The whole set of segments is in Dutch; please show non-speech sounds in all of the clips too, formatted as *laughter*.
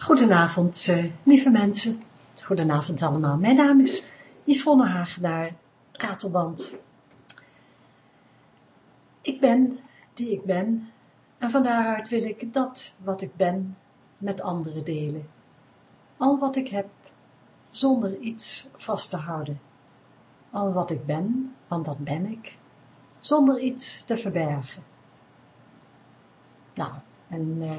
Goedenavond, uh, lieve mensen. Goedenavond allemaal. Mijn naam is Yvonne Hagenaar, Ratelband. Ik ben die ik ben en van daaruit wil ik dat wat ik ben met anderen delen. Al wat ik heb, zonder iets vast te houden. Al wat ik ben, want dat ben ik, zonder iets te verbergen. Nou, en eh,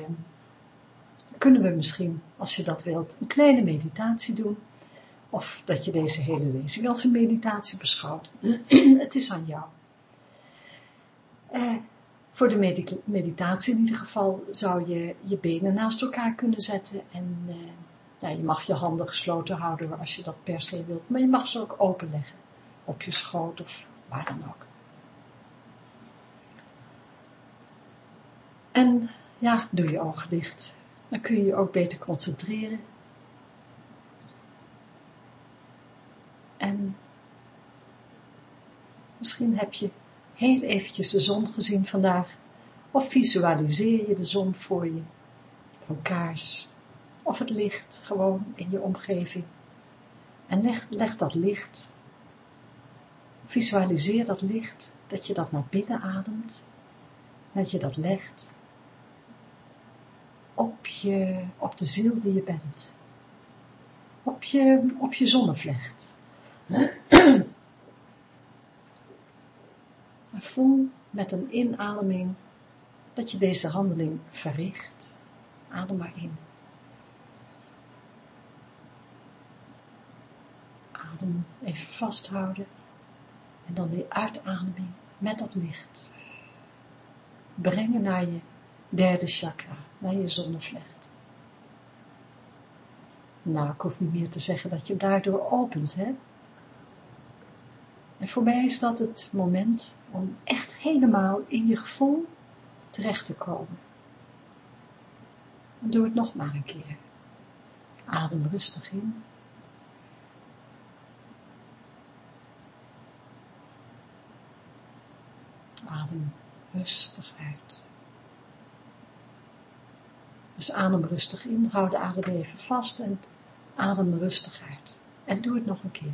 kunnen we misschien, als je dat wilt, een kleine meditatie doen. Of dat je deze hele lezing als een meditatie beschouwt. *clears throat* Het is aan jou. Eh, voor de meditatie in ieder geval zou je je benen naast elkaar kunnen zetten. En eh, ja, je mag je handen gesloten houden als je dat per se wilt. Maar je mag ze ook openleggen. Op je schoot of waar dan ook. En ja, doe je ogen dicht. Dan kun je je ook beter concentreren. En misschien heb je heel eventjes de zon gezien vandaag. Of visualiseer je de zon voor je. Of een kaars. Of het licht gewoon in je omgeving. En leg, leg dat licht. Visualiseer dat licht. Dat je dat naar binnen ademt. Dat je dat legt op, je, op de ziel die je bent. Op je, op je zonnevlecht. *clears throat* Maar voel met een inademing dat je deze handeling verricht. Adem maar in. Adem even vasthouden. En dan die uitademing met dat licht. Brengen naar je derde chakra, naar je zonnevlecht. Nou, ik hoef niet meer te zeggen dat je daardoor opent, hè. En voor mij is dat het moment om echt helemaal in je gevoel terecht te komen. En doe het nog maar een keer. Adem rustig in. Adem rustig uit. Dus adem rustig in, hou de adem even vast en adem rustig uit. En doe het nog een keer.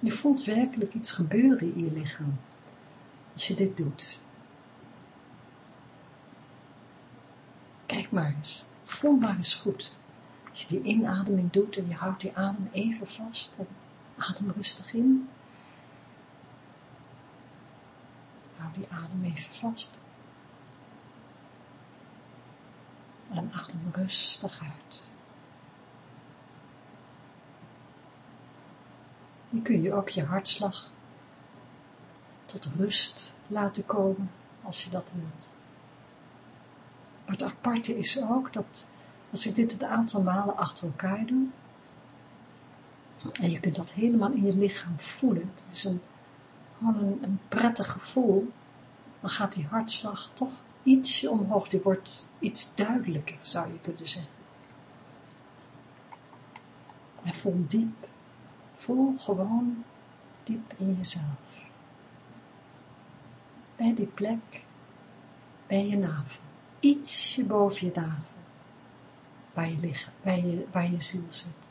Je voelt werkelijk iets gebeuren in je lichaam, als je dit doet. Kijk maar eens, voel maar eens goed. Als je die inademing doet en je houdt die adem even vast Adem rustig in. Hou die adem even vast. En adem rustig uit. Je kun je ook je hartslag tot rust laten komen als je dat wilt. Maar het aparte is ook dat als ik dit een aantal malen achter elkaar doe, en je kunt dat helemaal in je lichaam voelen. Het is een, gewoon een, prettig gevoel. Dan gaat die hartslag toch ietsje omhoog. Die wordt iets duidelijker, zou je kunnen zeggen. En voel diep. Voel gewoon diep in jezelf. Bij die plek, bij je navel. Ietsje boven je navel. Waar je, waar je, waar je ziel zit.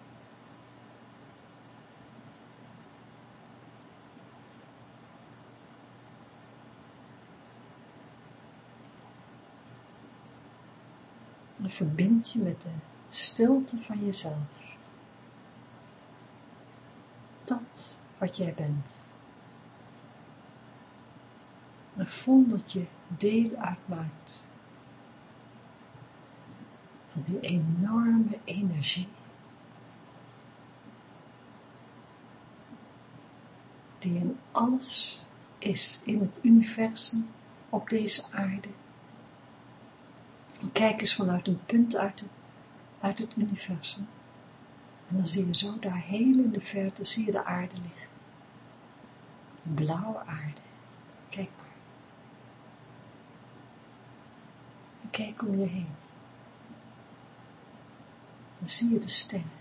Verbind je met de stilte van jezelf. Dat wat jij bent. En voel dat je deel uitmaakt van die enorme energie die in alles is, in het universum, op deze aarde kijk eens vanuit een punt uit, uit het universum. En dan zie je zo daar heel in de verte, zie je de aarde liggen. Blauwe aarde. Kijk maar. En kijk om je heen. Dan zie je de sterren.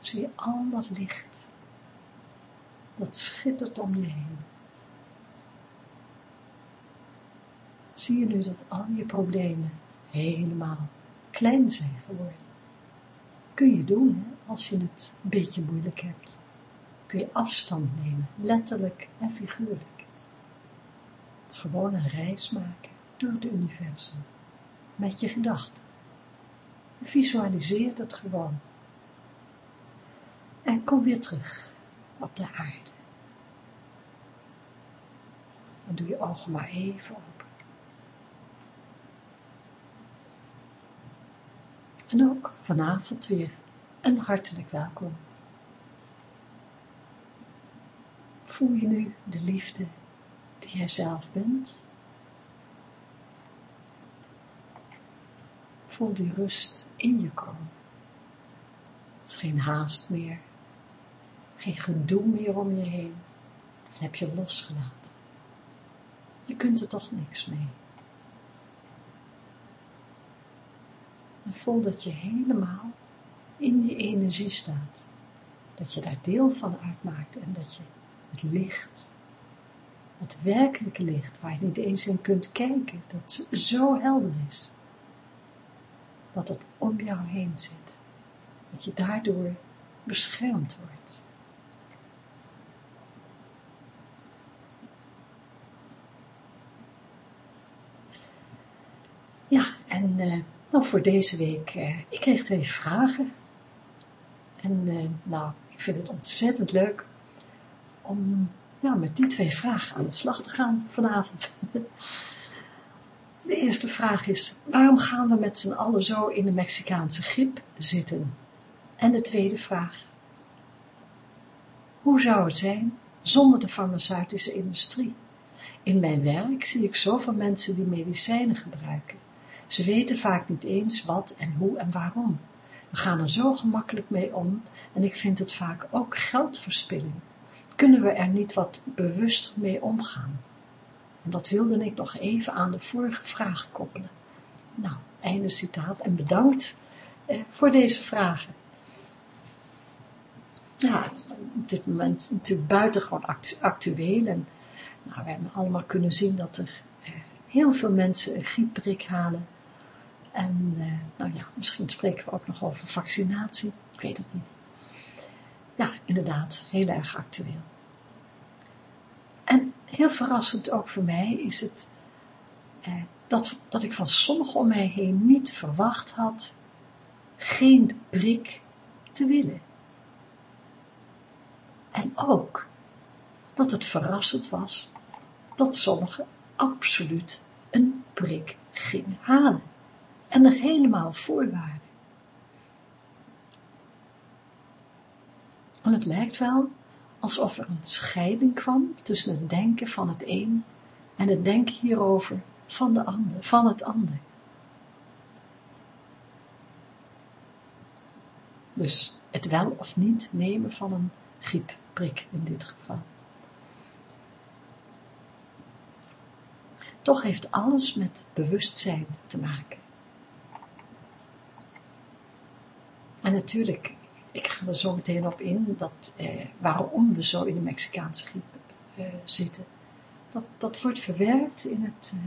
Zie je al dat licht. dat schittert om je heen. Zie je nu dat al je problemen helemaal klein zijn geworden? Kun je doen hè, als je het een beetje moeilijk hebt. Kun je afstand nemen, letterlijk en figuurlijk. Het is gewoon een reis maken door het universum. Met je gedachten. Visualiseer het gewoon. En kom weer terug op de aarde. Dan doe je ogen maar even open. En ook vanavond weer een hartelijk welkom. Voel je nu de liefde die jij zelf bent? Voel die rust in je komen. Er is geen haast meer, geen gedoe meer om je heen. Dat heb je losgelaten. Je kunt er toch niks mee. En voel dat je helemaal in die energie staat. Dat je daar deel van uitmaakt en dat je het licht, het werkelijke licht, waar je niet eens in kunt kijken, dat zo helder is, dat het om jou heen zit, dat je daardoor beschermd wordt. Ja, en uh, nou voor deze week, uh, ik kreeg twee vragen. En uh, nou, ik vind het ontzettend leuk om ja, met die twee vragen aan de slag te gaan vanavond. *laughs* De eerste vraag is, waarom gaan we met z'n allen zo in de Mexicaanse griep zitten? En de tweede vraag, hoe zou het zijn zonder de farmaceutische industrie? In mijn werk zie ik zoveel mensen die medicijnen gebruiken. Ze weten vaak niet eens wat en hoe en waarom. We gaan er zo gemakkelijk mee om en ik vind het vaak ook geldverspilling. Kunnen we er niet wat bewust mee omgaan? En dat wilde ik nog even aan de vorige vraag koppelen. Nou, einde citaat en bedankt eh, voor deze vragen. Ja, op dit moment natuurlijk buitengewoon actu actueel en nou, we hebben allemaal kunnen zien dat er eh, heel veel mensen een griepprik halen en uh, nou ja, misschien spreken we ook nog over vaccinatie. Ik weet het niet. Ja, inderdaad, heel erg actueel. En heel verrassend ook voor mij is het eh, dat, dat ik van sommigen om mij heen niet verwacht had geen prik te willen. En ook dat het verrassend was dat sommigen absoluut een prik gingen halen en er helemaal voor waren. En het lijkt wel alsof er een scheiding kwam tussen het denken van het een en het denken hierover van de ander, van het ander. Dus het wel of niet nemen van een griepprik in dit geval. Toch heeft alles met bewustzijn te maken. En natuurlijk, ik ga er zo meteen op in, dat, eh, waarom we zo in de Mexicaanse griep eh, zitten. Dat, dat wordt verwerkt in het, eh,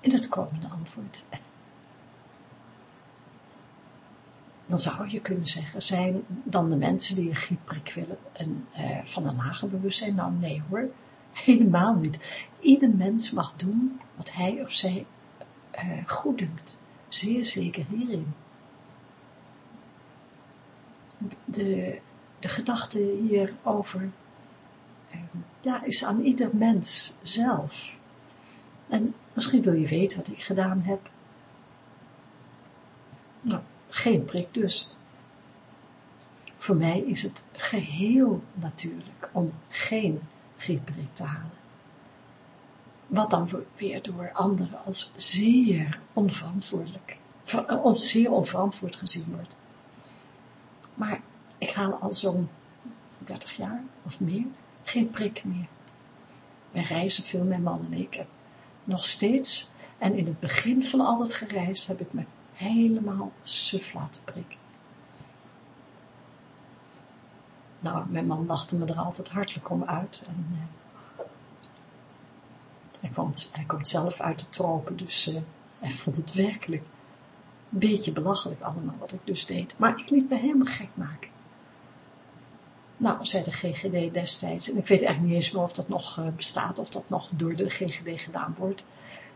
in het komende antwoord. *laughs* Dan zou je kunnen zeggen, zijn dan de mensen die een griepprik willen en, eh, van een lager bewustzijn? Nou nee hoor, helemaal niet. Ieder mens mag doen wat hij of zij uh, goed doet. Zeer zeker hierin de, de gedachte hierover eh, ja, is aan ieder mens zelf. En misschien wil je weten wat ik gedaan heb. Nou, geen prik dus. Voor mij is het geheel natuurlijk om geen griepprik te halen. Wat dan weer door anderen als zeer onverantwoordelijk, zeer onverantwoord gezien wordt. Maar ik haal al zo'n 30 jaar of meer geen prik meer. Wij reizen veel, mijn man en ik. nog steeds, en in het begin van al dat gereis heb ik me helemaal suf laten prikken. Nou, mijn man lachte me er altijd hartelijk om uit. En, uh, hij, komt, zelf uit de tropen, dus uh, hij vond het werkelijk beetje belachelijk allemaal wat ik dus deed. Maar ik liet me helemaal gek maken. Nou, zei de GGD destijds, en ik weet eigenlijk niet eens meer of dat nog uh, bestaat, of dat nog door de GGD gedaan wordt.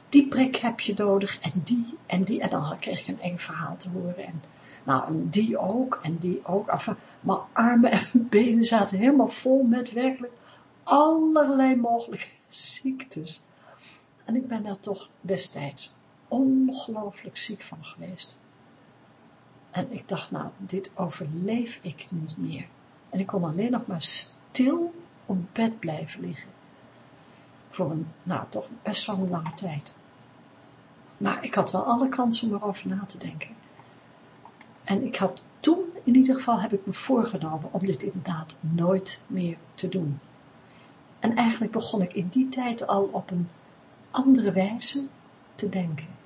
Die prik heb je nodig, en die, en die, en dan kreeg ik een eng verhaal te horen. En, nou, en die ook, en die ook. Enfin, mijn armen en benen zaten helemaal vol met werkelijk allerlei mogelijke *laughs* ziektes. En ik ben daar toch destijds ongelooflijk ziek van geweest. En ik dacht, nou, dit overleef ik niet meer. En ik kon alleen nog maar stil op bed blijven liggen. Voor een, nou, toch best wel een lange tijd. Maar ik had wel alle kansen om erover na te denken. En ik had toen, in ieder geval, heb ik me voorgenomen om dit inderdaad nooit meer te doen. En eigenlijk begon ik in die tijd al op een andere wijze te denken.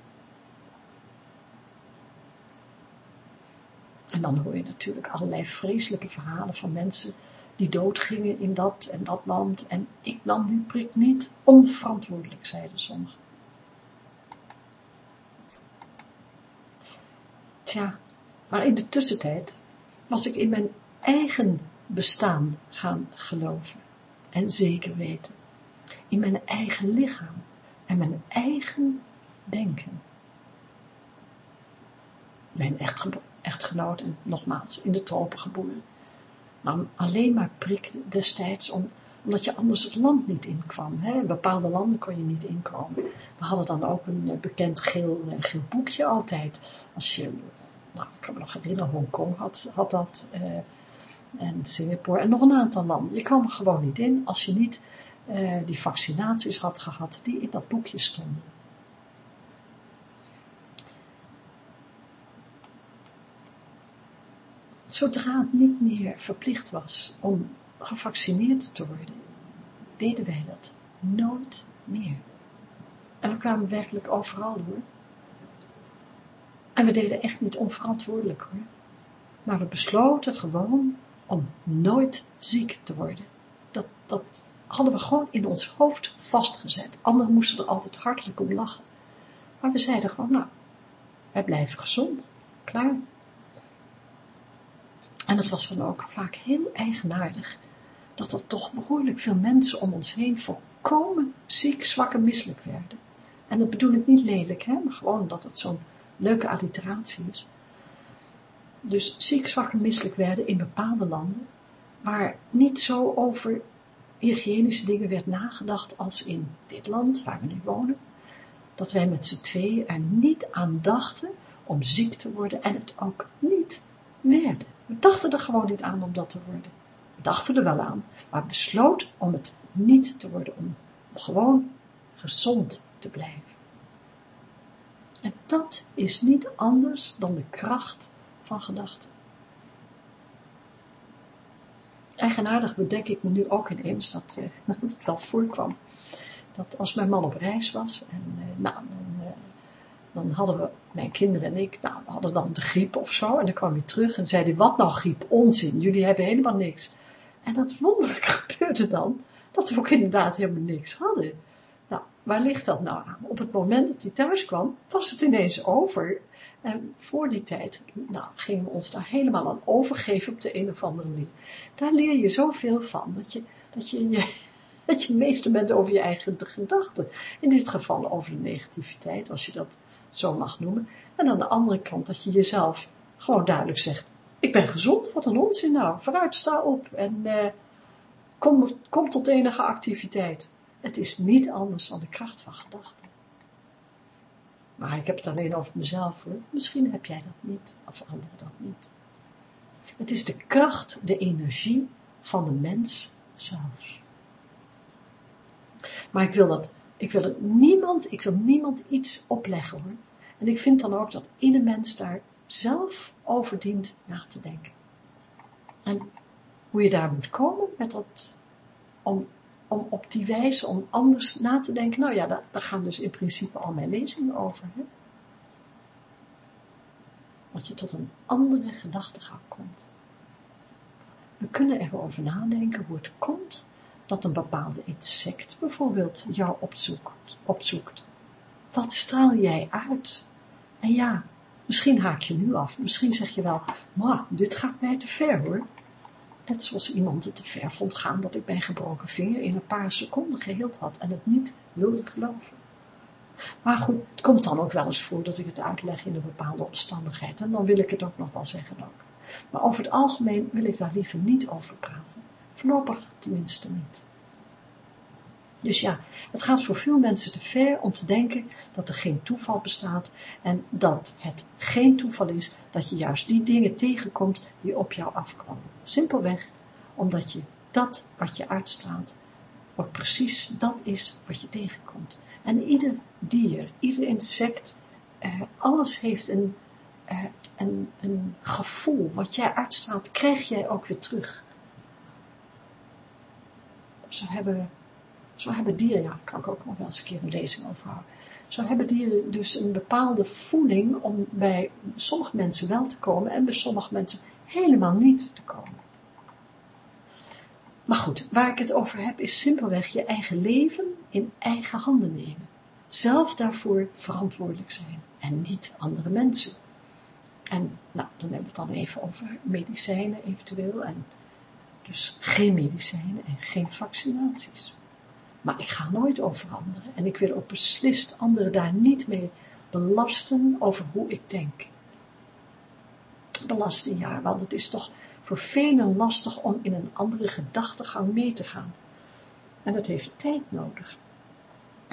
En dan hoor je natuurlijk allerlei vreselijke verhalen van mensen die doodgingen in dat en dat land. En ik nam die prik niet onverantwoordelijk, zeiden sommigen. Tja, maar in de tussentijd was ik in mijn eigen bestaan gaan geloven. En zeker weten. In mijn eigen lichaam en mijn eigen denken. Mijn echtgenoot en nogmaals in de tropen geboren. Maar alleen maar prikte destijds om, omdat je anders het land niet inkwam. Hè? In bepaalde landen kon je niet inkomen. We hadden dan ook een eh, bekend geel, eh, geel boekje altijd. Als je, nou ik kan me nog herinneren, Hongkong had, had dat. Eh, en Singapore en nog een aantal landen. Je kwam er gewoon niet in als je niet uh, die vaccinaties had gehad die in dat boekje stonden. Zodra het niet meer verplicht was om gevaccineerd te worden, deden wij dat nooit meer. En we kwamen werkelijk overal hoor. En we deden echt niet onverantwoordelijk hoor. Maar we besloten gewoon om nooit ziek te worden. Dat, dat hadden we gewoon in ons hoofd vastgezet. Anderen moesten er altijd hartelijk om lachen. Maar we zeiden gewoon, nou, wij blijven gezond. Klaar. En het was dan ook vaak heel eigenaardig, dat er toch behoorlijk veel mensen om ons heen volkomen ziek, zwak en misselijk werden. En dat bedoel ik niet lelijk, hè, maar gewoon dat het zo'n leuke alliteratie is. Dus ziek, zwak en misselijk werden in bepaalde landen, waar niet zo over hygiënische dingen werd nagedacht als in dit land waar we nu wonen, dat wij met z'n tweeën er niet aan dachten om ziek te worden en het ook niet We dachten er gewoon niet aan om dat te worden. We dachten er wel aan, maar besloot om het niet te worden, om gewoon gezond te blijven. En dat is niet anders dan de kracht van gedachten. Eigenaardig bedenk ik me nu ook ineens dat, uh, *laughs* dat het wel voorkwam. Dat als mijn man op reis was, en uh, nou, dan, hadden we, mijn kinderen en ik, nou, we hadden dan de griep of zo, en dan kwam hij terug en zei hij, wat nou griep? Onzin, jullie hebben helemaal niks. En dat wonderlijk *laughs* gebeurde dan, dat we ook inderdaad helemaal niks hadden. Nou, waar ligt dat nou aan? Op het moment dat hij thuis kwam, was het ineens over en voor die tijd, nou, gingen we ons daar helemaal aan overgeven op de een of andere manier. Daar leer je zoveel van, dat je, dat je, je *laughs* dat je meester bent over je eigen gedachten. In dit geval over de negativiteit, als je dat zo mag noemen. En aan de andere kant dat je jezelf gewoon duidelijk zegt, ik ben gezond, wat een onzin nou, vooruit sta op en uh, kom, kom tot enige activiteit. Het is niet anders dan de kracht van gedachten. Maar ik heb het alleen over mezelf. Misschien heb jij dat niet, of anderen dat niet. Het is de kracht, de energie van de mens zelf. Maar ik wil dat, ik wil niemand, ik wil niemand iets opleggen hoor. En ik vind dan ook dat ieder mens daar zelf over dient na te denken. En hoe je daar moet komen met dat, om om op die wijze, om anders na te denken, nou ja, daar, daar gaan dus in principe al mijn lezingen over. Hè? Dat je tot een andere gedachtegang komt. we kunnen erover nadenken hoe het komt dat een bepaalde insect bijvoorbeeld jou opzoekt. opzoekt. Wat straal jij uit? En ja, misschien haak je nu af, misschien zeg je wel, dit gaat mij te ver hoor. Net zoals iemand het te ver vond gaan dat ik mijn gebroken vinger in een paar seconden geheeld had en het niet wilde geloven. Maar goed, het komt dan ook wel eens voor dat ik het uitleg in een bepaalde omstandigheid en dan wil ik het ook nog wel zeggen ook. Maar over het algemeen wil ik daar liever niet over praten. Voorlopig tenminste niet. Dus ja, het gaat voor veel mensen te ver om te denken dat er geen toeval bestaat en dat het geen toeval is dat je juist die dingen tegenkomt die op jou afkomen. Simpelweg omdat je dat wat je uitstraalt ook precies dat is wat je tegenkomt. En ieder dier, ieder insect, eh, alles heeft een, eh, een, een gevoel. Wat jij uitstraalt, krijg jij ook weer terug. Zo hebben zo hebben dieren, ja, daar kan ik ook nog wel eens een keer een lezing over houden. Zo hebben dieren dus een bepaalde voeling om bij sommige mensen wel te komen en bij sommige mensen helemaal niet te komen. Maar goed, waar ik het over heb is simpelweg je eigen leven in eigen handen nemen. Zelf daarvoor verantwoordelijk zijn en niet andere mensen. En nou, dan hebben we het dan even over medicijnen eventueel en dus geen medicijnen en geen vaccinaties. Maar ik ga nooit over anderen en ik wil ook beslist anderen daar niet mee belasten over hoe ik denk. Belasten, ja, want het is toch voor velen lastig om in een andere gedachtegang mee te gaan. En dat heeft tijd nodig.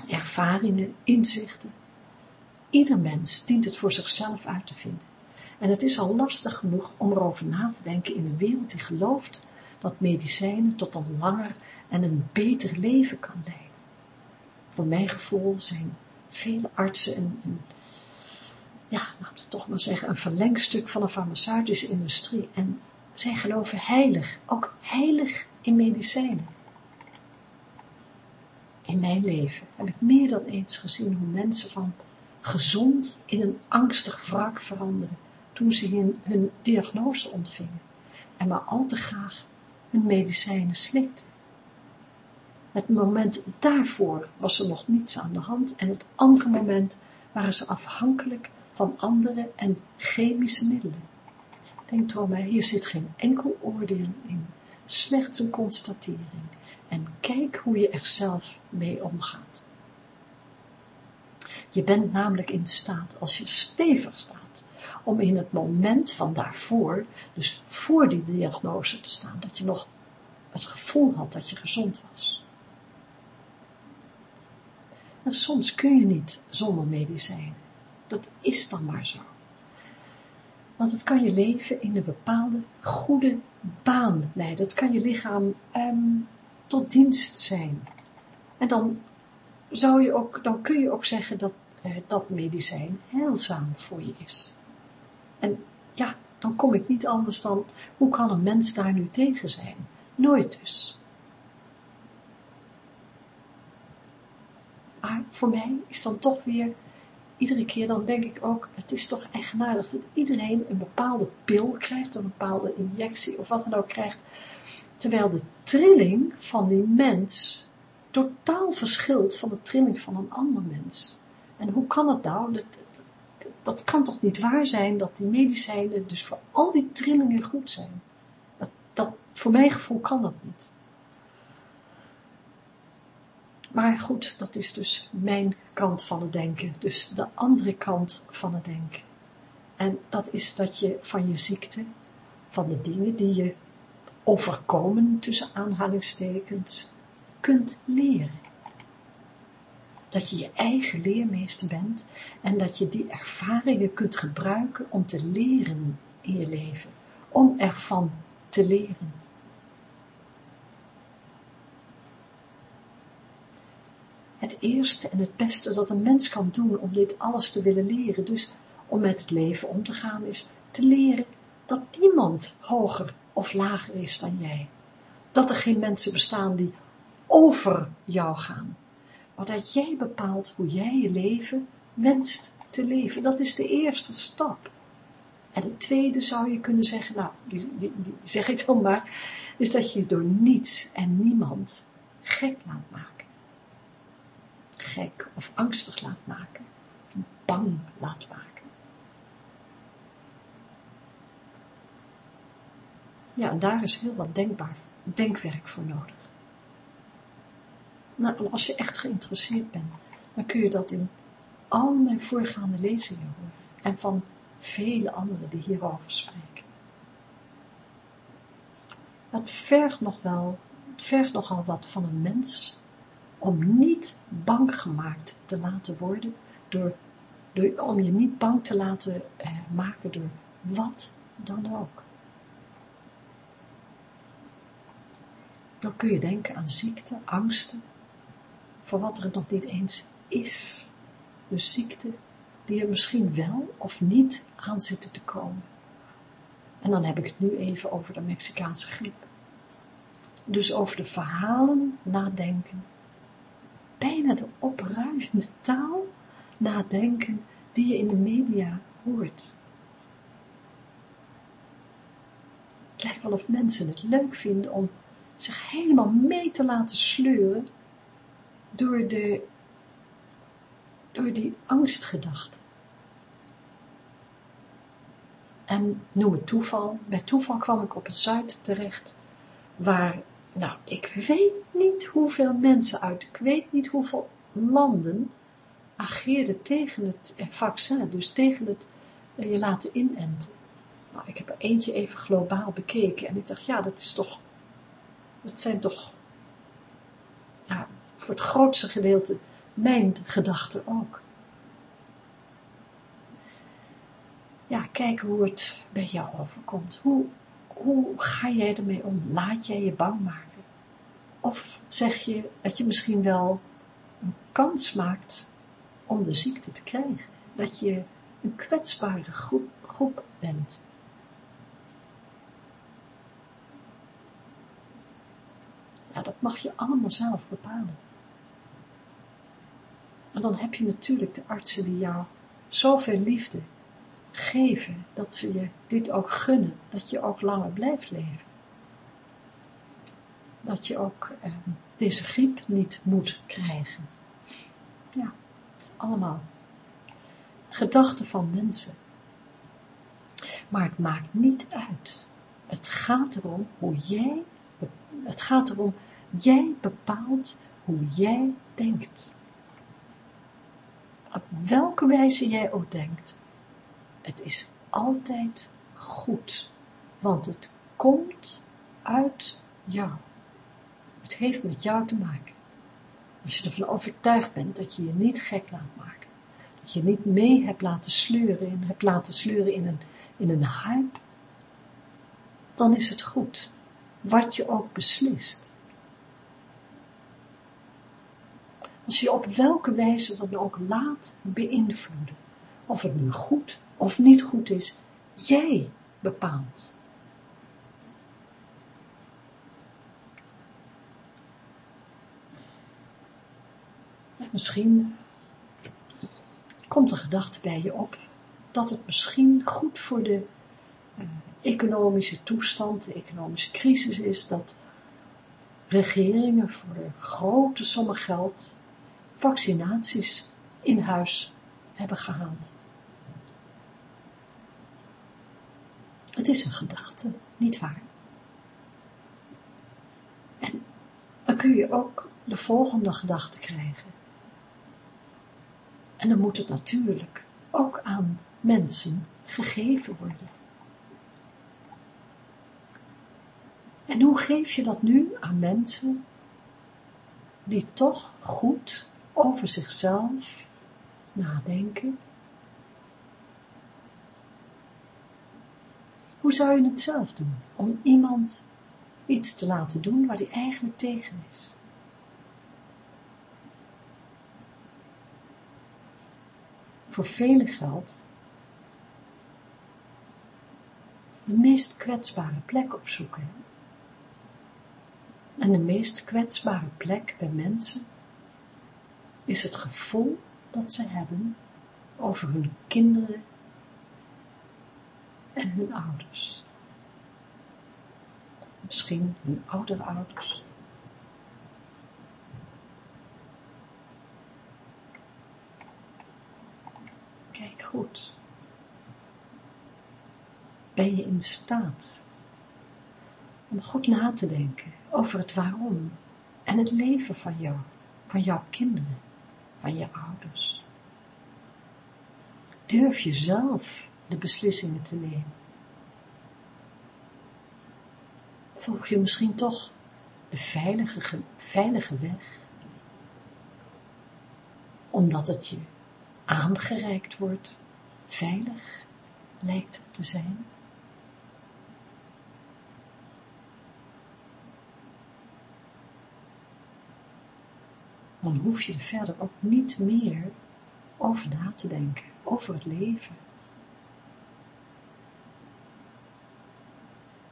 Ervaringen, inzichten. Ieder mens dient het voor zichzelf uit te vinden. En het is al lastig genoeg om erover na te denken in een wereld die gelooft dat medicijnen tot een langer en een beter leven kan leiden. Voor mijn gevoel zijn vele artsen een, een ja, laten we toch maar zeggen, een verlengstuk van de farmaceutische industrie. En zij geloven heilig, ook heilig in medicijnen. In mijn leven heb ik meer dan eens gezien hoe mensen van gezond in een angstig wrak veranderen toen ze hun, hun diagnose ontvingen en maar al te graag hun medicijnen slikten. Het moment daarvoor was er nog niets aan de hand en het andere moment waren ze afhankelijk van andere en chemische middelen. Denk mij, hier zit geen enkel oordeel in, slechts een constatering. En kijk hoe je er zelf mee omgaat. Je bent namelijk in staat, als je stevig staat, om in het moment van daarvoor, dus voor die diagnose te staan, dat je nog het gevoel had dat je gezond was. En soms kun je niet zonder medicijn. Dat is dan maar zo. Want het kan je leven in een bepaalde goede baan leiden. Het kan je lichaam um, tot dienst zijn. En dan, zou je ook, dan kun je ook zeggen dat uh, dat medicijn heilzaam voor je is. En ja, dan kom ik niet anders dan, hoe kan een mens daar nu tegen zijn? Nooit dus. Maar voor mij is dan toch weer, iedere keer dan denk ik ook, het is toch eigenaardig dat iedereen een bepaalde pil krijgt, een bepaalde injectie of wat dan ook krijgt, terwijl de trilling van die mens totaal verschilt van de trilling van een ander mens. En hoe kan het nou? Dat, dat, kan toch niet waar zijn dat die medicijnen dus voor al die trillingen goed zijn? Dat, dat, voor mijn gevoel kan dat niet. Maar goed, dat is dus mijn kant van het denken, dus de andere kant van het denken. En dat is dat je van je ziekte, van de dingen die je overkomen tussen aanhalingstekens, kunt leren. Dat je je eigen leermeester bent en dat je die ervaringen kunt gebruiken om te leren in je leven, om ervan te leren. het eerste en het beste dat een mens kan doen om dit alles te willen leren, dus om met het leven om te gaan, is te leren dat niemand hoger of lager is dan jij. Dat er geen mensen bestaan die over jou gaan, maar dat jij bepaalt hoe jij je leven wenst te leven. Dat is de eerste stap. En het tweede zou je kunnen zeggen, nou, die, die, die zeg ik dan maar, is dat je door niets en niemand gek laat maken. Gek of angstig laat maken. Of bang laat maken. Ja, en daar is heel wat denkbaar, denkwerk voor nodig. Nou, als je echt geïnteresseerd bent, dan kun je dat in al mijn voorgaande lezingen horen. En van vele anderen die hierover spreken. Het vergt nog wel, het vergt nogal wat van een mens om niet bang gemaakt te laten worden door, door om je niet bang te laten eh, maken door wat dan ook. Dan kun je denken aan ziekte, angsten, voor wat er nog niet eens is. Dus ziekte die er misschien wel of niet aan zitten te komen. En dan heb ik het nu even over de Mexicaanse griep. Dus over de verhalen nadenken. Bijna de opruimende taal nadenken die je in de media hoort. Het lijkt wel of mensen het leuk vinden om zich helemaal mee te laten sleuren door, de, door die angstgedachten. En noem het toeval. Bij toeval kwam ik op een site terecht waar, nou, ik weet niet hoeveel mensen uit, ik weet niet hoeveel landen ageerden tegen het vaccin, dus tegen het eh, je laten inenten. Nou, ik heb er eentje even globaal bekeken en ik dacht, ja, dat is toch, dat zijn toch, voor het grootste gedeelte mijn gedachten ook. Ja, kijk hoe het bij jou overkomt. Hoe, hoe ga jij ermee om? Laat jij je bang maken? Of zeg je dat je misschien wel een kans maakt om de ziekte te krijgen? Dat je een kwetsbare groep, groep bent. Ja, dat mag je allemaal zelf bepalen. En dan heb je natuurlijk de artsen die jou zoveel liefde geven, dat ze je dit ook gunnen, dat je ook langer blijft leven. Dat je ook eh, deze griep niet moet krijgen. Ja, het is allemaal gedachten van mensen. Maar het maakt niet uit. Het gaat erom hoe jij, het gaat erom, jij bepaalt hoe jij denkt op welke wijze jij ook denkt, het is altijd goed, want het komt uit jou. Het heeft met jou te maken. Als je ervan overtuigd bent dat je je niet gek laat maken, dat je niet mee hebt laten sleuren en hebt laten sleuren in een, in een hype, dan is het goed, wat je ook beslist. Als je op welke wijze dan ook laat beïnvloeden. Of het nu goed of niet goed is, jij bepaalt. misschien komt de gedachte bij je op dat het misschien goed voor de uh, economische toestand, de economische crisis is, dat regeringen voor grote sommen geld vaccinaties in huis hebben gehaald. Het is een gedachte, niet waar? En dan kun je ook de volgende gedachte krijgen. En dan moet het natuurlijk ook aan mensen gegeven worden. En hoe geef je dat nu aan mensen die toch goed over zichzelf nadenken. Hoe zou je het zelf doen om iemand iets te laten doen waar hij eigenlijk tegen is? Voor velen geldt de meest kwetsbare plek opzoeken. En de meest kwetsbare plek bij mensen is het gevoel dat ze hebben over hun kinderen en hun ouders. Misschien hun oudere ouders. Kijk goed. Ben je in staat om goed na te denken over het waarom en het leven van jou, van jouw kinderen, van je ouders? Durf je zelf de beslissingen te nemen? Volg je misschien toch de veilige, veilige weg? Omdat het je aangereikt wordt, veilig lijkt te zijn? Dan hoef je er verder ook niet meer over na te denken, over het leven.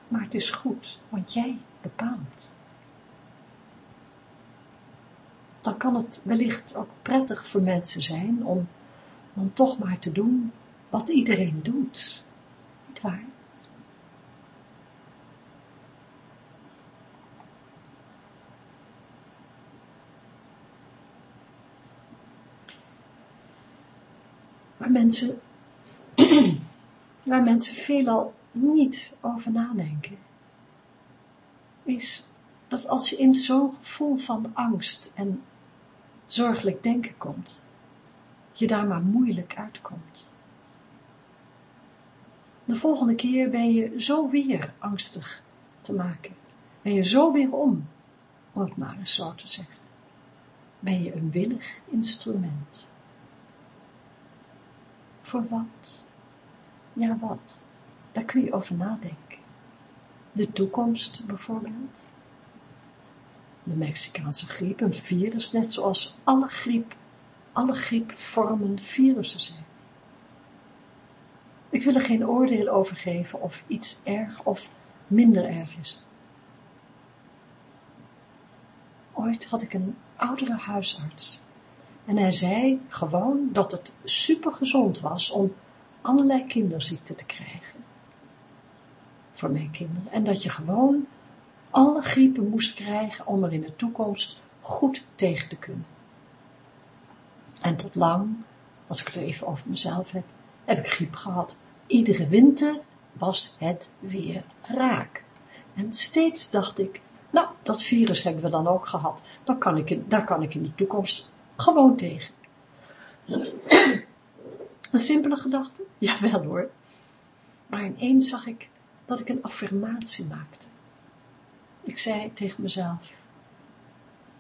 Maar het is goed, want jij bepaalt. Dan kan het wellicht ook prettig voor mensen zijn om dan toch maar te doen wat iedereen doet. Niet waar? Waar mensen, *clears throat* waar mensen veelal niet over nadenken, is dat als je in zo'n gevoel van angst en zorgelijk denken komt, je daar maar moeilijk uitkomt. De volgende keer ben je zo weer angstig te maken. Ben je zo weer om, om het maar eens zo te zeggen. Ben je een willig instrument. Voor wat? Ja, wat? Daar kun je over nadenken. De toekomst bijvoorbeeld. De Mexicaanse griep, een virus, net zoals alle griep, alle griepvormen virussen zijn. Ik wil er geen oordeel over geven of iets erg of minder erg is. Ooit had ik een oudere huisarts en hij zei gewoon dat het supergezond was om allerlei kinderziekten te krijgen. Voor mijn kinderen. En dat je gewoon alle griepen moest krijgen om er in de toekomst goed tegen te kunnen. En tot lang, als ik het even over mezelf heb, heb ik griep gehad. Iedere winter was het weer raak. En steeds dacht ik, nou, dat virus hebben we dan ook gehad. Dan kan ik, daar kan ik in de toekomst gewoon tegen. *clears throat* Een simpele gedachte? *laughs* Jawel hoor. Maar ineens zag ik dat ik een affirmatie maakte. Ik zei tegen mezelf,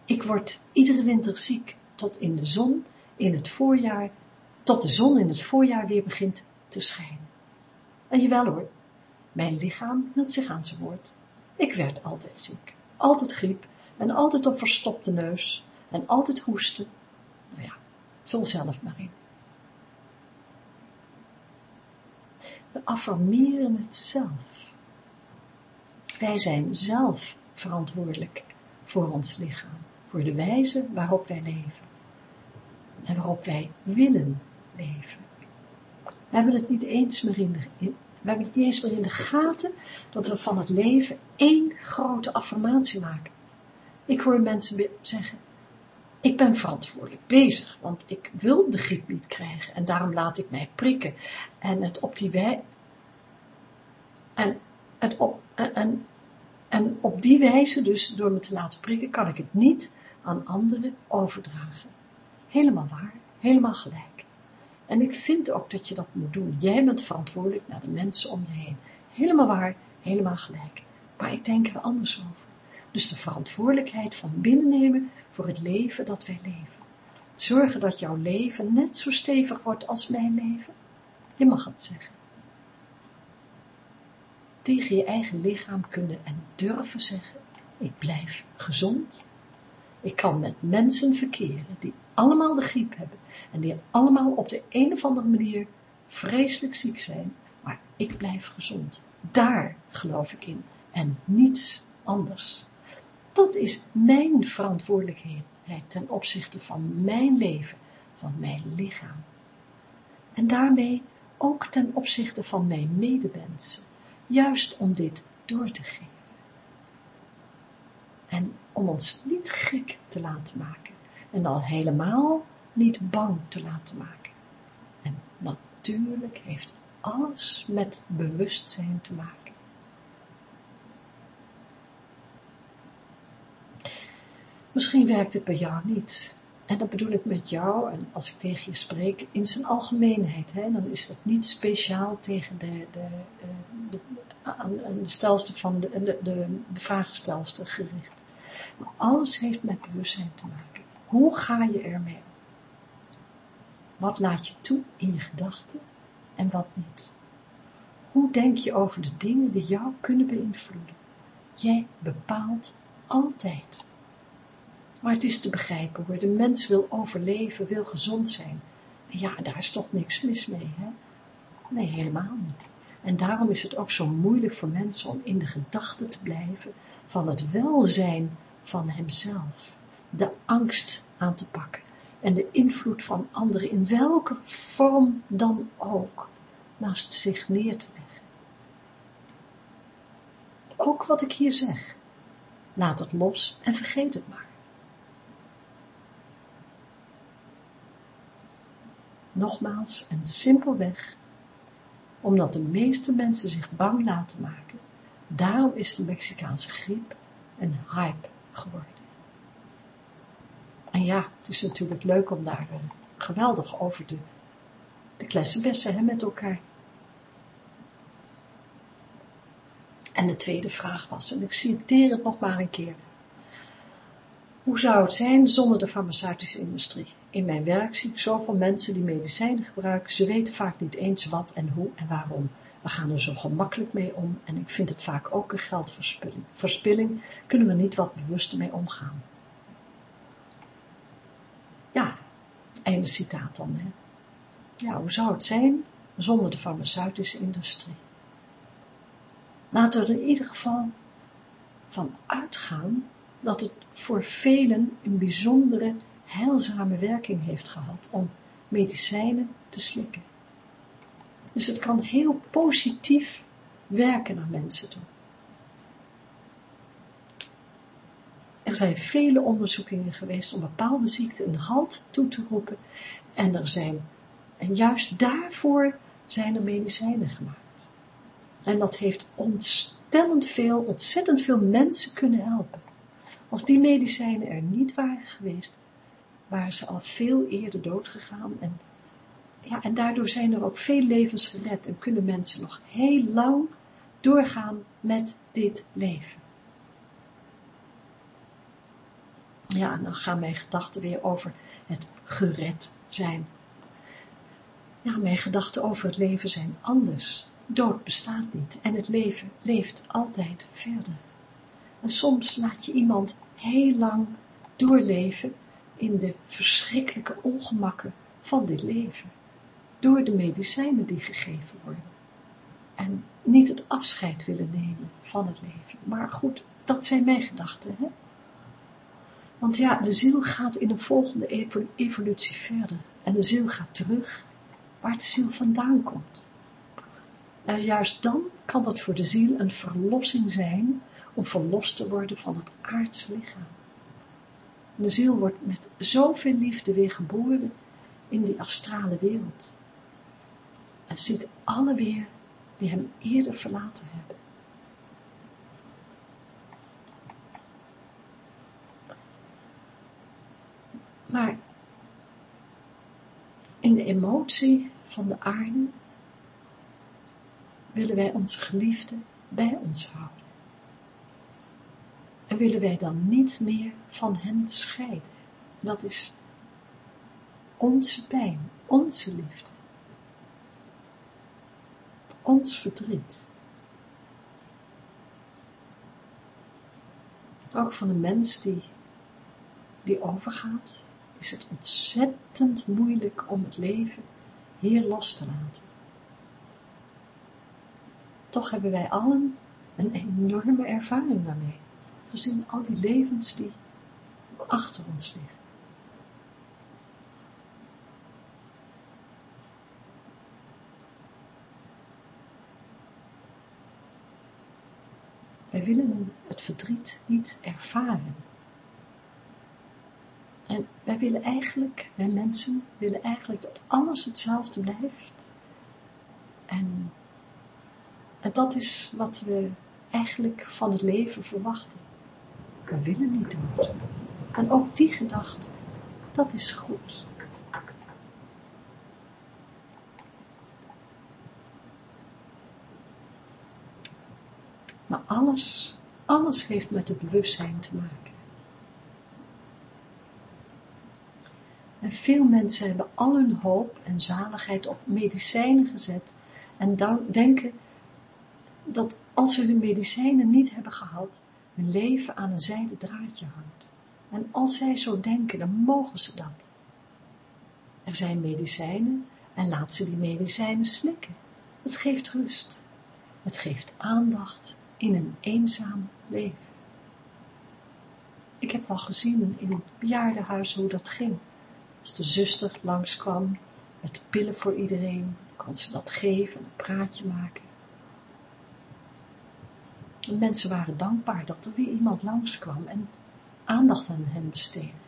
ik word iedere winter ziek tot in de zon in het voorjaar, tot de zon in het voorjaar weer begint te schijnen. En jawel hoor, mijn lichaam hield zich aan zijn woord. Ik werd altijd ziek, altijd griep en altijd op verstopte neus en altijd hoesten. Vul zelf maar in. We affirmeren het zelf. Wij zijn zelf verantwoordelijk voor ons lichaam, voor de wijze waarop wij leven en waarop wij willen leven. We hebben het niet eens meer in de, we hebben het niet eens meer in de gaten dat we van het leven één grote affirmatie maken. Ik hoor mensen zeggen, ik ben verantwoordelijk bezig, want ik wil de griep niet krijgen en daarom laat ik mij prikken. En het op die wij en, het op, en, en op die wijze, dus door me te laten prikken, kan ik het niet aan anderen overdragen. Helemaal waar, helemaal gelijk. En ik vind ook dat je dat moet doen. Jij bent verantwoordelijk naar de mensen om je heen. Helemaal waar, helemaal gelijk. Maar ik denk er anders over. Dus de verantwoordelijkheid van binnennemen voor het leven dat wij leven. Zorgen dat jouw leven net zo stevig wordt als mijn leven. Je mag het zeggen. Tegen je eigen lichaam kunnen en durven zeggen, ik blijf gezond. Ik kan met mensen verkeren die allemaal de griep hebben en die allemaal op de een of andere manier vreselijk ziek zijn, maar ik blijf gezond. Daar geloof ik in en niets anders. Dat is mijn verantwoordelijkheid ten opzichte van mijn leven, van mijn lichaam. En daarmee ook ten opzichte van mijn medemensen, juist om dit door te geven. En om ons niet gek te laten maken en al helemaal niet bang te laten maken. En natuurlijk heeft alles met bewustzijn te maken. Misschien werkt het bij jou niet. En dat bedoel ik met jou, en als ik tegen je spreek, in zijn algemeenheid. Hè, dan is dat niet speciaal tegen de, de, eh, de, de stelster van de, de, de, gericht. Maar alles heeft met bewustzijn te maken. Hoe ga je ermee om? Wat laat je toe in je gedachten en wat niet? Hoe denk je over de dingen die jou kunnen beïnvloeden? Jij bepaalt altijd. Maar het is te begrijpen hoor, de mens wil overleven, wil gezond zijn. En ja, daar is toch niks mis mee, hè? Nee, helemaal niet. En daarom is het ook zo moeilijk voor mensen om in de gedachten te blijven van het welzijn van hemzelf. De angst aan te pakken en de invloed van anderen in welke vorm dan ook naast zich neer te leggen. Ook wat ik hier zeg. Laat het los en vergeet het maar. Nogmaals en simpelweg, omdat de meeste mensen zich bang laten maken. Daarom is de Mexicaanse griep een hype geworden. En ja, het is natuurlijk leuk om daar geweldig over te, de klessenbessen hè, met elkaar. En de tweede vraag was, en ik citeer het nog maar een keer. Hoe zou het zijn zonder de farmaceutische industrie? In mijn werk zie ik zoveel mensen die medicijnen gebruiken, ze weten vaak niet eens wat en hoe en waarom. We gaan er zo gemakkelijk mee om en ik vind het vaak ook een geldverspilling. Verspilling kunnen we niet wat bewuster mee omgaan. Ja, einde citaat dan. Hè. Ja, hoe zou het zijn zonder de farmaceutische industrie? Laten we er in ieder geval van uitgaan dat het voor velen een bijzondere heilzame werking heeft gehad om medicijnen te slikken. Dus het kan heel positief werken naar mensen toe. Er zijn vele onderzoekingen geweest om bepaalde ziekten een halt toe te roepen en er zijn, en juist daarvoor zijn er medicijnen gemaakt. En dat heeft ontstellend veel, ontzettend veel mensen kunnen helpen. Als die medicijnen er niet waren geweest, waren ze al veel eerder doodgegaan en, ja, en daardoor zijn er ook veel levens gered en kunnen mensen nog heel lang doorgaan met dit leven. Ja, en dan gaan mijn gedachten weer over het gered zijn. Ja, mijn gedachten over het leven zijn anders. Dood bestaat niet en het leven leeft altijd verder. En soms laat je iemand heel lang doorleven in de verschrikkelijke ongemakken van dit leven. Door de medicijnen die gegeven worden. En niet het afscheid willen nemen van het leven. Maar goed, dat zijn mijn gedachten. Hè? Want ja, de ziel gaat in een volgende evolutie verder. En de ziel gaat terug waar de ziel vandaan komt. En juist dan kan dat voor de ziel een verlossing zijn om verlost te worden van het aardse lichaam. De ziel wordt met zoveel liefde weer geboren in die astrale wereld. En ziet alle weer die hem eerder verlaten hebben. Maar in de emotie van de aarde willen wij onze geliefde bij ons houden en willen wij dan niet meer van hen scheiden. Dat is onze pijn, onze liefde, ons verdriet. Ook van een mens die, die overgaat, is het ontzettend moeilijk om het leven hier los te laten. Toch hebben wij allen een enorme ervaring daarmee gezien al die levens die achter ons liggen. Wij willen het verdriet niet ervaren. En wij willen eigenlijk, wij mensen, willen eigenlijk dat alles hetzelfde blijft. En, en dat is wat we eigenlijk van het leven verwachten. We willen niet dood. En ook die gedachte, dat is goed. Maar alles, alles heeft met het bewustzijn te maken. En veel mensen hebben al hun hoop en zaligheid op medicijnen gezet en denken dat als ze hun medicijnen niet hebben gehad, hun leven aan een zijde draadje hangt. En als zij zo denken, dan mogen ze dat. Er zijn medicijnen en laat ze die medicijnen slikken. Het geeft rust. Het geeft aandacht in een eenzaam leven. Ik heb wel gezien in het bejaardenhuis hoe dat ging. Als de zuster langskwam met pillen voor iedereen, kon ze dat geven, een praatje maken. Mensen waren dankbaar dat er weer iemand langskwam en aandacht aan hen besteden.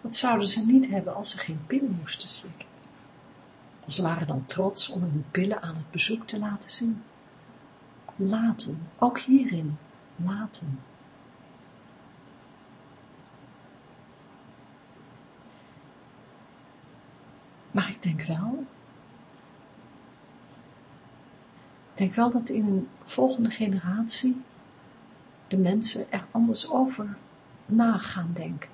Dat zouden ze niet hebben als ze geen pillen moesten slikken. Ze waren dan trots om hun pillen aan het bezoek te laten zien. Laten, ook hierin, laten. Maar ik denk wel, ik denk wel dat in een volgende generatie de mensen er anders over na gaan denken.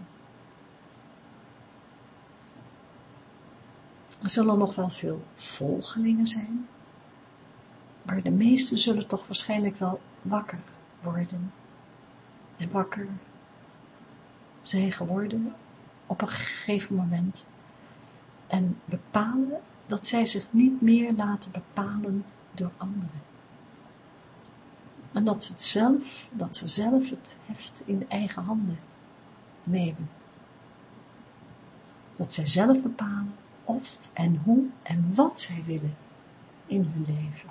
Er zullen nog wel veel volgelingen zijn, maar de meesten zullen toch waarschijnlijk wel wakker worden. En wakker zijn geworden op een gegeven moment en bepalen dat zij zich niet meer laten bepalen door anderen. En dat ze, het zelf, dat ze zelf het heft in eigen handen nemen. Dat zij zelf bepalen of en hoe en wat zij willen in hun leven.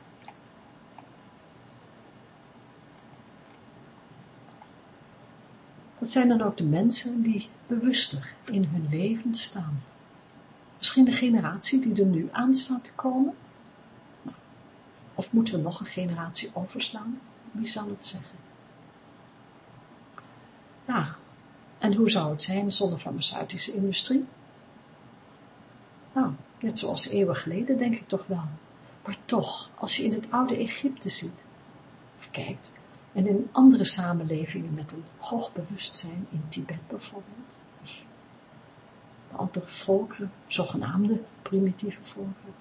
Dat zijn dan ook de mensen die bewuster in hun leven staan. Misschien de generatie die er nu aan staat te komen? Of moeten we nog een generatie overslaan? Wie zal het zeggen? Ja, en hoe zou het zijn zonder farmaceutische industrie? Nou, net zoals eeuwen geleden denk ik toch wel. Maar toch, als je in het oude Egypte ziet, of kijkt, en in andere samenlevingen met een hoog bewustzijn, in Tibet bijvoorbeeld, dus de andere volkeren, zogenaamde primitieve volkeren,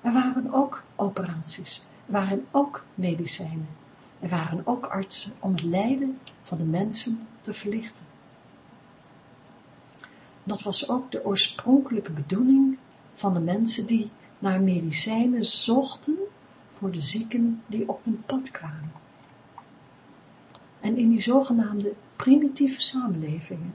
er waren ook operaties, er waren ook medicijnen, er waren ook artsen om het lijden van de mensen te verlichten. Dat was ook de oorspronkelijke bedoeling van de mensen die naar medicijnen zochten voor de zieken die op hun pad kwamen. En in die zogenaamde primitieve samenlevingen,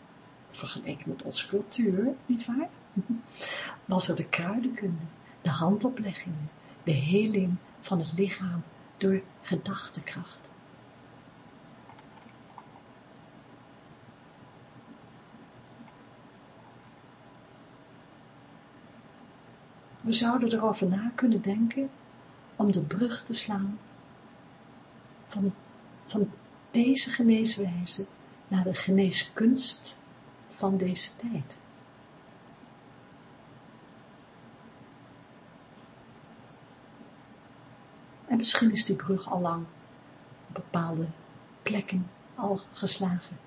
vergeleken met onze cultuur, nietwaar, *laughs* was er de kruidenkunde, de handopleggingen, de heling van het lichaam door gedachtekracht. We zouden erover na kunnen denken om de brug te slaan van, van deze geneeswijze naar de geneeskunst van deze tijd. En misschien is die brug al lang op bepaalde plekken al geslagen.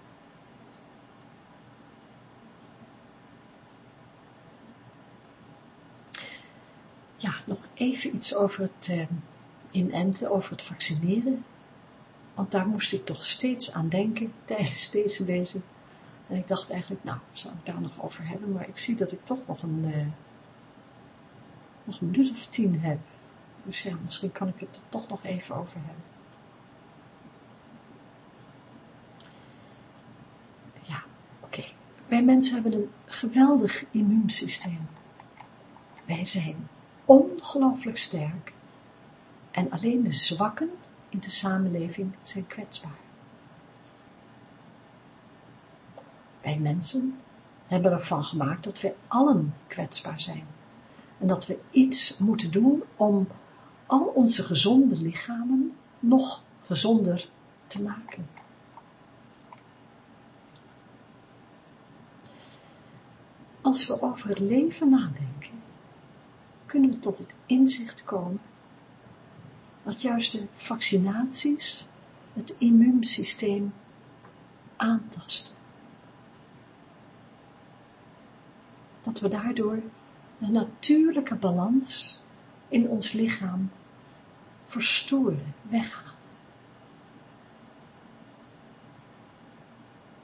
Ja, nog even iets over het uh, inenten, over het vaccineren. Want daar moest ik toch steeds aan denken *laughs* tijdens deze lezing. En ik dacht eigenlijk, nou, zou ik daar nog over hebben, maar ik zie dat ik toch nog een, uh, nog een minuut of tien heb. Dus ja, misschien kan ik het er toch nog even over hebben. Ja, oké. Wij mensen hebben een geweldig immuunsysteem. Wij zijn ongelooflijk sterk. En alleen de zwakken in de samenleving zijn kwetsbaar. Wij mensen hebben ervan gemaakt dat wij allen kwetsbaar zijn. En dat we iets moeten doen om al onze gezonde lichamen nog gezonder te maken. Als we over het leven nadenken, kunnen we tot het inzicht komen dat juist de vaccinaties het immuunsysteem aantasten. Dat we daardoor de natuurlijke balans in ons lichaam verstoren, weghalen.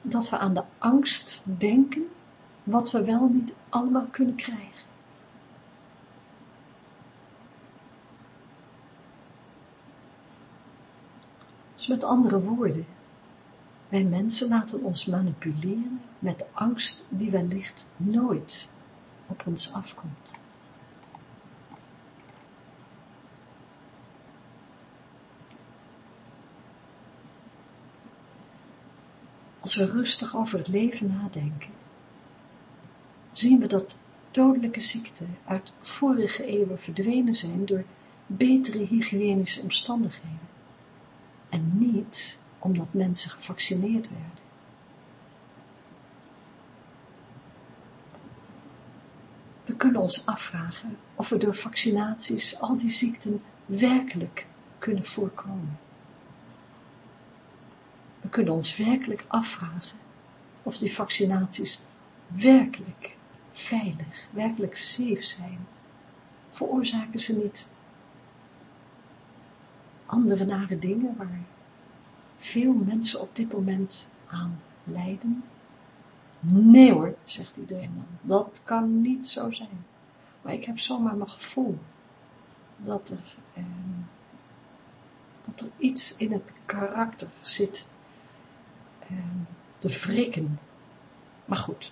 Dat we aan de angst denken wat we wel niet allemaal kunnen krijgen. Dus met andere woorden, wij mensen laten ons manipuleren met de angst die wellicht nooit op ons afkomt. Als we rustig over het leven nadenken, zien we dat dodelijke ziekten uit vorige eeuwen verdwenen zijn door betere hygiënische omstandigheden en niet omdat mensen gevaccineerd werden. We kunnen ons afvragen of we door vaccinaties al die ziekten werkelijk kunnen voorkomen. We kunnen ons werkelijk afvragen of die vaccinaties werkelijk veilig, werkelijk safe zijn. Veroorzaken ze niet andere nare dingen waar veel mensen op dit moment aan lijden? Nee hoor, zegt iedereen dan. Dat kan niet zo zijn. Maar ik heb zomaar mijn gevoel dat er, eh, dat er iets in het karakter zit te wrikken. Maar goed.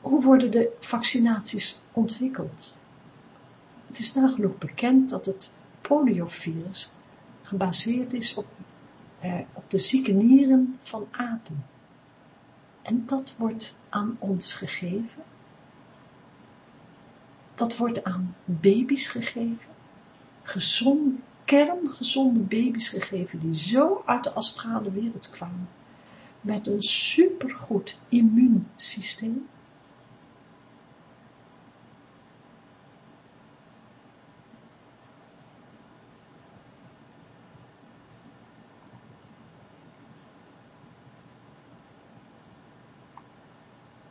Hoe worden de vaccinaties ontwikkeld? Het is nagenoeg bekend dat het poliovirus gebaseerd is op, eh, op de zieke nieren van apen. En dat wordt aan ons gegeven. Dat wordt aan baby's gegeven. Gezond, kerngezonde baby's gegeven die zo uit de astrale wereld kwamen. Met een supergoed immuunsysteem.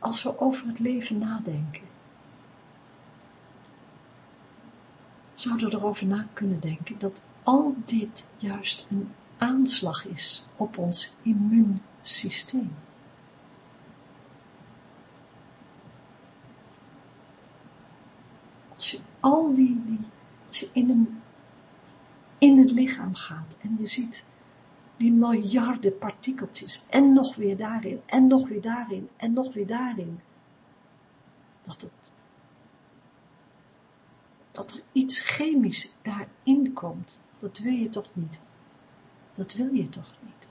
als we over het leven nadenken, zouden erover na kunnen denken dat al dit juist een aanslag is op ons immuunsysteem. Als je al die, die als je in, een, in het lichaam gaat en je ziet die miljarden partikeltjes, en nog weer daarin, en nog weer daarin, en nog weer daarin, dat het, dat er iets chemisch daarin komt, dat wil je toch niet? Dat wil je toch niet?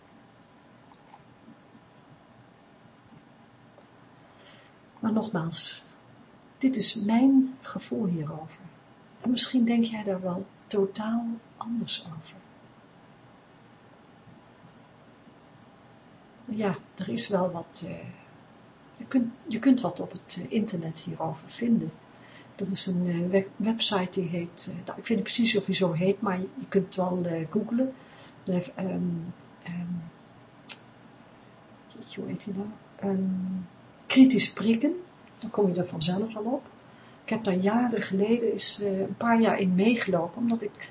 Maar nogmaals, dit is mijn gevoel hierover. En misschien denk jij daar wel totaal anders over. ja, er is wel wat, uh, je, kunt, je kunt wat op het uh, internet hierover vinden. Er is een uh, website die heet, nou, ik weet niet precies of die zo heet, maar je, kunt wel googlen. De, um, um, hoe heet die nou? Um, kritisch prikken, dan kom je er vanzelf al op. Ik heb daar jaren geleden eens een paar jaar in meegelopen, omdat ik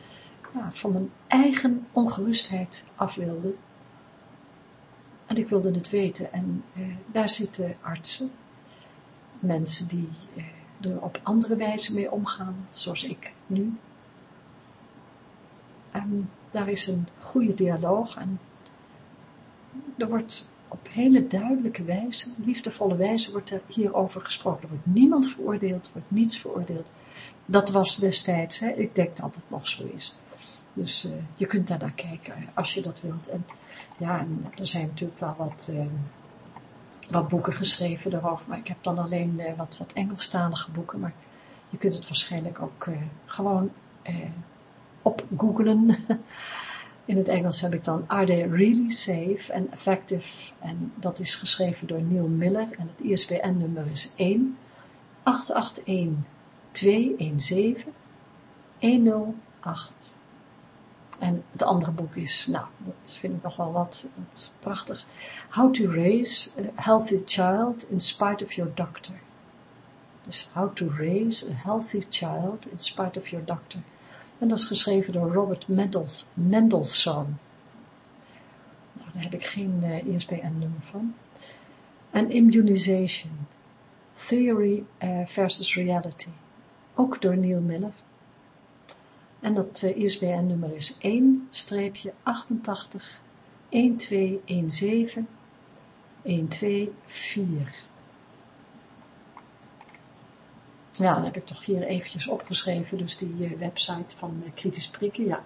van mijn eigen ongerustheid af wilde. En ik wilde het weten. En eh, daar zitten artsen, mensen die eh, er op andere wijze mee omgaan, zoals ik nu. En daar is een goede dialoog en er wordt op hele duidelijke wijze, liefdevolle wijze, wordt er hierover gesproken. Er wordt niemand veroordeeld, er wordt niets veroordeeld. Dat was destijds, hè, ik denk dat het nog zo is. Dus uh, je kunt daar naar kijken als je dat wilt. En ja, er zijn natuurlijk wel wat, uh, wat boeken geschreven daarover, maar ik heb dan alleen uh, wat, wat Engelstalige boeken, maar je kunt het waarschijnlijk ook gewoon op googlen. *laughs* In het Engels heb ik dan Are They Really Safe and Effective? En dat is geschreven door Neil Miller en het ISBN-nummer is 1 881 217 108. En het andere boek is, nou, dat vind ik nog wel wat, prachtig. How to Raise a Healthy Child in Spite of Your Doctor. Dus How to Raise a Healthy Child in Spite of Your Doctor. En dat is geschreven door Robert Mendels, Mendelssohn. Nou, daar heb ik geen uh, eh, ISBN-nummer van. En Immunization. Theory uh, versus Reality. Ook door Neil Miller. En dat ISBN-nummer is 1-88 1217 124. Ja, dan heb ik toch hier eventjes opgeschreven, dus die uh, website van uh, Kritisch Prikken, ja.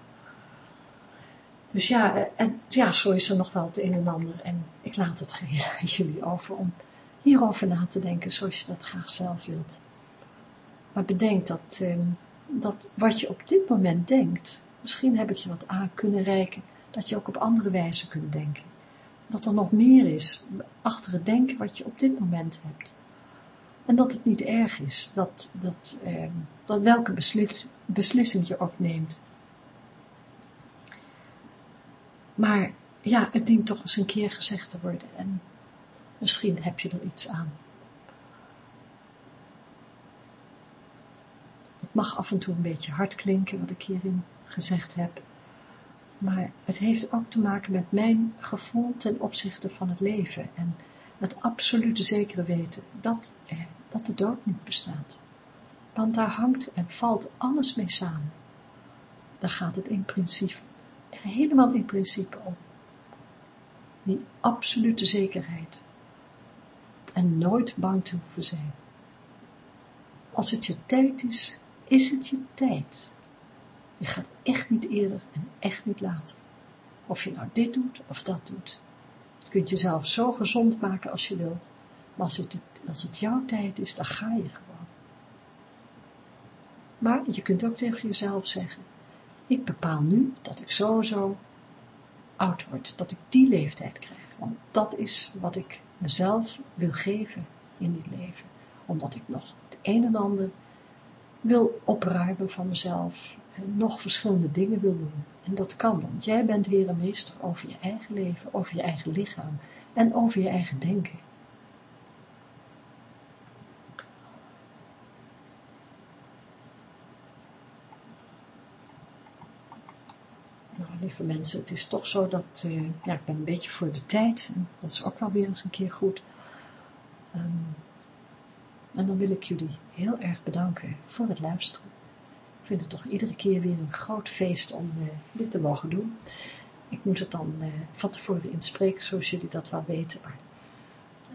Dus ja, en ja, zo is er nog wel het een en ander. En ik laat het geheel *laughs* aan jullie over om hierover na te denken, zoals je dat graag zelf wilt. Maar bedenk dat, ehm, dat wat je op dit moment denkt, misschien heb ik je wat aan kunnen reiken, dat je ook op andere wijze kunt denken. Dat er nog meer is achter het denken wat je op dit moment hebt. En dat het niet erg is, dat, dat, eh, dat welke beslis, beslissing je ook neemt. Maar ja, het dient toch eens een keer gezegd te worden en misschien heb je er iets aan. Mag af en toe een beetje hard klinken wat ik hierin gezegd heb, maar het heeft ook te maken met mijn gevoel ten opzichte van het leven en het absolute zekere weten dat, dat de dood niet bestaat. Want daar hangt en valt alles mee samen. Daar gaat het in principe, helemaal in principe om. Die absolute zekerheid. En nooit bang te hoeven zijn. Als het je tijd is, is het je tijd. Je gaat echt niet eerder en echt niet later. Of je nou dit doet of dat doet. Je kunt jezelf zo gezond maken als je wilt. Maar als het, als het jouw tijd is, dan ga je gewoon. Maar je kunt ook tegen jezelf zeggen, ik bepaal nu dat ik sowieso oud word, dat ik die leeftijd krijg. Want dat is wat ik mezelf wil geven in dit leven. Omdat ik nog het een en ander wil opruimen van mezelf en nog verschillende dingen wil doen. En dat kan, want jij bent weer een meester over je eigen leven, over je eigen lichaam en over je eigen denken. Nou, lieve mensen, het is toch zo dat, uh, ja, ik ben een beetje voor de tijd, dat is ook wel weer eens een keer goed. Um, en dan wil ik jullie heel erg bedanken voor het luisteren. Ik vind het toch iedere keer weer een groot feest om uh, dit te mogen doen. Ik moet het dan uh, van tevoren inspreken, zoals jullie dat wel weten. Maar,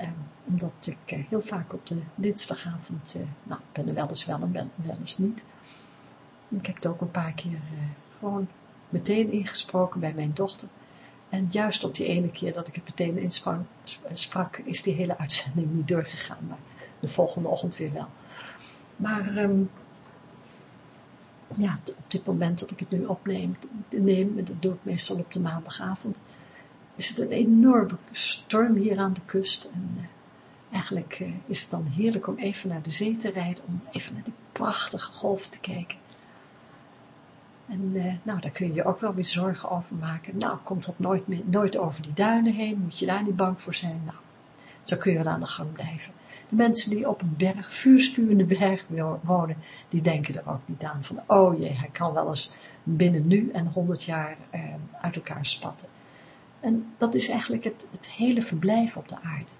uh, omdat ik uh, heel vaak op de dinsdagavond, nou, ben er wel eens wel en ben, wel eens niet. Ik heb het ook een paar keer gewoon meteen ingesproken bij mijn dochter. En juist op die ene keer dat ik het meteen insprak, is die hele uitzending niet doorgegaan. Maar de volgende ochtend weer wel. Maar um, ja, op dit moment dat ik het nu opneem, neem, dat doe ik meestal op de maandagavond, is het een enorme storm hier aan de kust. En uh, eigenlijk uh, is het dan heerlijk om even naar de zee te rijden, om even naar die prachtige golven te kijken. En uh, nou, daar kun je je ook wel weer zorgen over maken. Nou, komt dat nooit, meer, nooit over die duinen heen? Moet je daar niet bang voor zijn? Nou, zo kun je wel aan de gang blijven. De mensen die op een berg, vuurspuwende berg wonen, die denken er ook niet aan van, oh jee, hij kan wel eens binnen nu en honderd jaar eh, uit elkaar spatten. En dat is eigenlijk het, het hele verblijf op de aarde.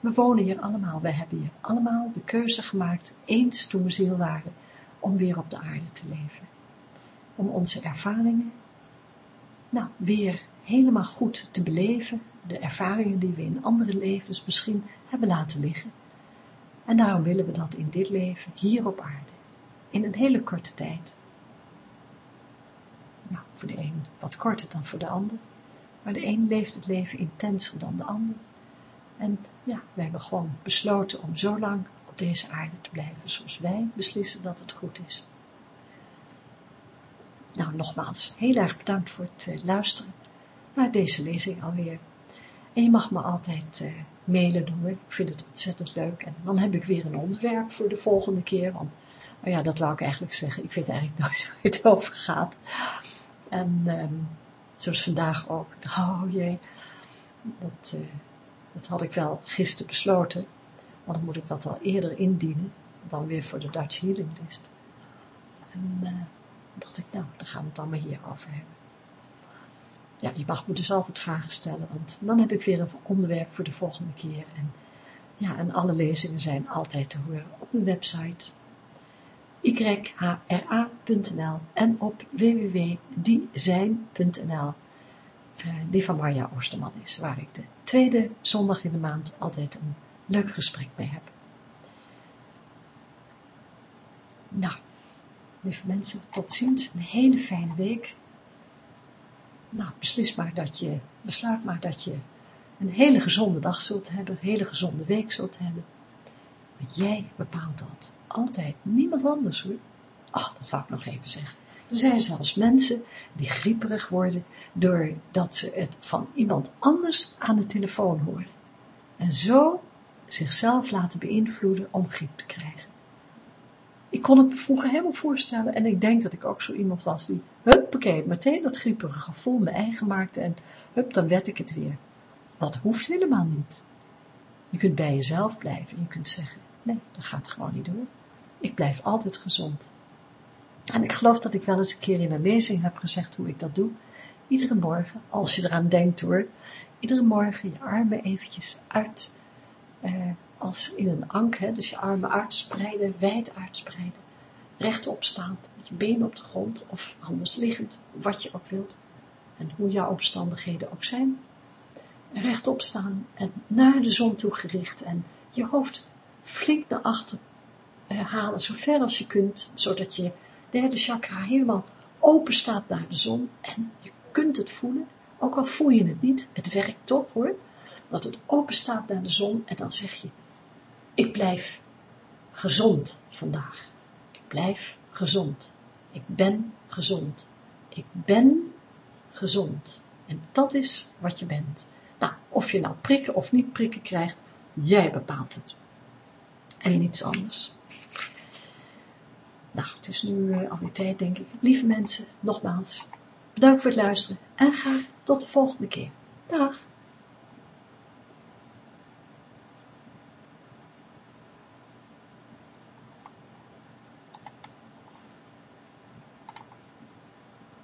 We wonen hier allemaal, wij hebben hier allemaal de keuze gemaakt, eens toen we ziel waren, om weer op de aarde te leven. Om onze ervaringen, nou, weer helemaal goed te beleven, de ervaringen die we in andere levens misschien hebben laten liggen. En daarom willen we dat in dit leven, hier op aarde, in een hele korte tijd. Nou, voor de een wat korter dan voor de ander. Maar de een leeft het leven intenser dan de ander. En ja, wij hebben gewoon besloten om zo lang op deze aarde te blijven zoals wij beslissen dat het goed is. Nou, nogmaals, heel erg bedankt voor het eh, luisteren naar deze lezing alweer. En je mag me altijd uh, mailen doen, ik vind het ontzettend leuk. En dan heb ik weer een onderwerp voor de volgende keer, want oh ja, dat wou ik eigenlijk zeggen, ik weet eigenlijk *laughs* nooit waar het over gaat. En um, zoals vandaag ook, oh jee, dat, uh, dat had ik wel gisteren besloten, maar dan moet ik dat al eerder indienen, dan weer voor de Dutch Healing List. En uh, dacht ik, nou, dan gaan we het maar hierover hebben. Ja, je mag me dus altijd vragen stellen, want dan heb ik weer een onderwerp voor de volgende keer. En ja, en alle lezingen zijn altijd te horen op mijn website yhra.nl en op www.diezijn.nl uh, die van Marja Oosterman is, waar ik de tweede zondag in de maand altijd een leuk gesprek mee heb. Nou, lieve mensen, tot ziens, een hele fijne week. Nou, maar dat je, besluit maar dat je een hele gezonde dag zult hebben, een hele gezonde week zult hebben. Want jij bepaalt dat. Altijd. Niemand anders hoor. Ach, dat wou ik nog even zeggen. Er zijn zelfs mensen die grieperig worden doordat ze het van iemand anders aan de telefoon horen. En zo zichzelf laten beïnvloeden om griep te krijgen. Ik kon het me vroeger helemaal voorstellen en ik denk dat ik ook zo iemand was die, huppakee, meteen dat grieperige gevoel me eigen maakte en hup, dan werd ik het weer. Dat hoeft helemaal niet. Je kunt bij jezelf blijven en je kunt zeggen, nee, dat gaat gewoon niet door. Ik blijf altijd gezond. En ik geloof dat ik wel eens een keer in een lezing heb gezegd hoe ik dat doe. Iedere morgen, als je eraan denkt hoor, iedere morgen je armen eventjes uit, eh, als in een ank, hè, dus je armen uitspreiden, wijd uitspreiden, rechtop staand, met je benen op de grond of anders liggend, wat je ook wilt. En hoe jouw omstandigheden ook zijn. Rechtop staan en naar de zon toe gericht en je hoofd flink naar achter uh, halen, zo ver als je kunt, zodat je derde chakra helemaal open staat naar de zon en je kunt het voelen, ook al voel je het niet, het werkt toch hoor, dat het open staat naar de zon en dan zeg je, ik blijf gezond vandaag, ik blijf gezond, ik ben gezond, ik ben gezond en dat is wat je bent. Nou, of je nou prikken of niet prikken krijgt, jij bepaalt het en niets anders. Nou, het is nu uh, alweer tijd, denk ik. Lieve mensen, nogmaals, bedankt voor het luisteren en graag tot de volgende keer. Dag!